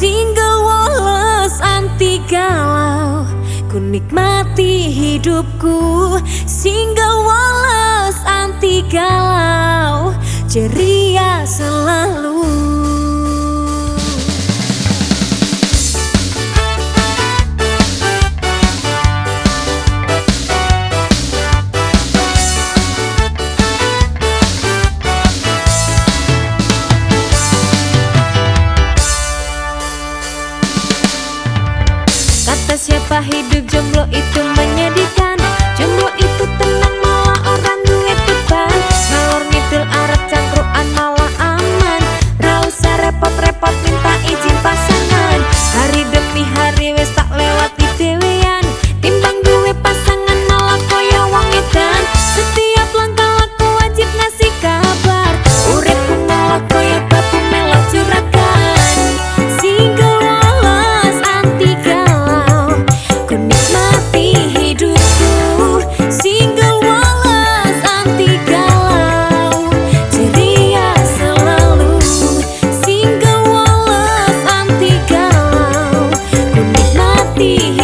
Single woles anti galau Ku nikmati hidupku. Single woles anti galau Ceria selalu. Siapa hidup jomblo itu menyedihkan ती